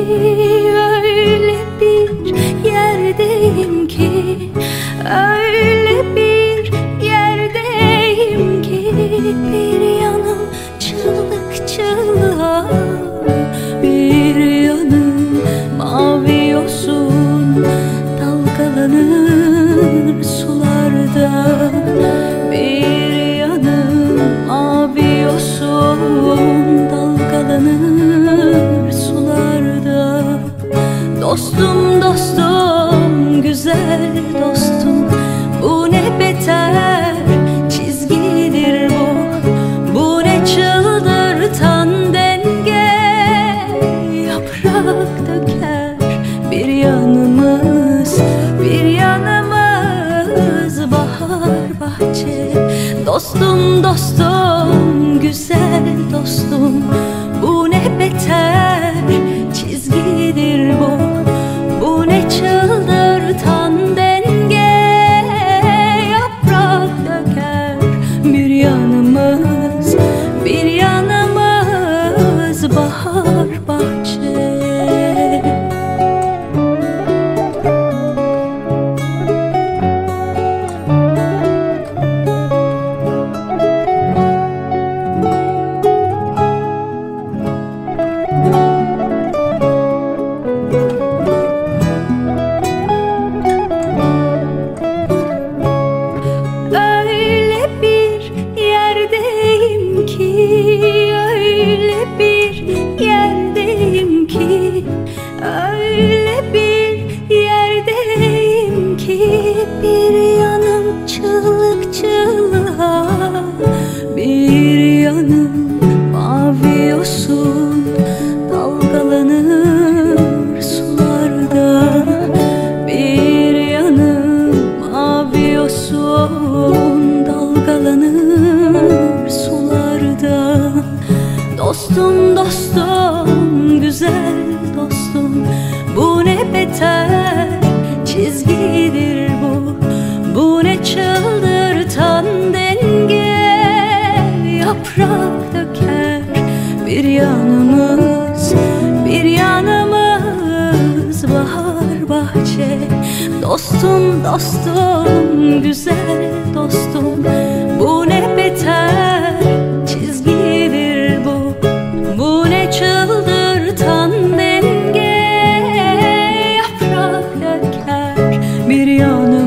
öyle bir yerdeyim ki Öyle bir yerdeyim ki Bir yanım çığlık çığlığa Bir yanım mavi yosun Dalgalanır sularda. Dostum dostum güzel dostum. Bu ne beter çizgidir bu. Bu ne çıldırtan denge. Yaprak döker bir yanımız Bir yanımız bahar bahçe. Dostum dostum güzel dostum. Bu ne beter bahar bahçe yosun Dalgalanır sularda. Bir yanım mavi yosun Dalgalanır sularda. Dostum dostum güzel dostum Bu ne beter çizgidir Dostum dostum güzel dostum. Bu ne beter çizgidir bu. Bu ne çıldırtan denge. Yaprak döker bir yanımız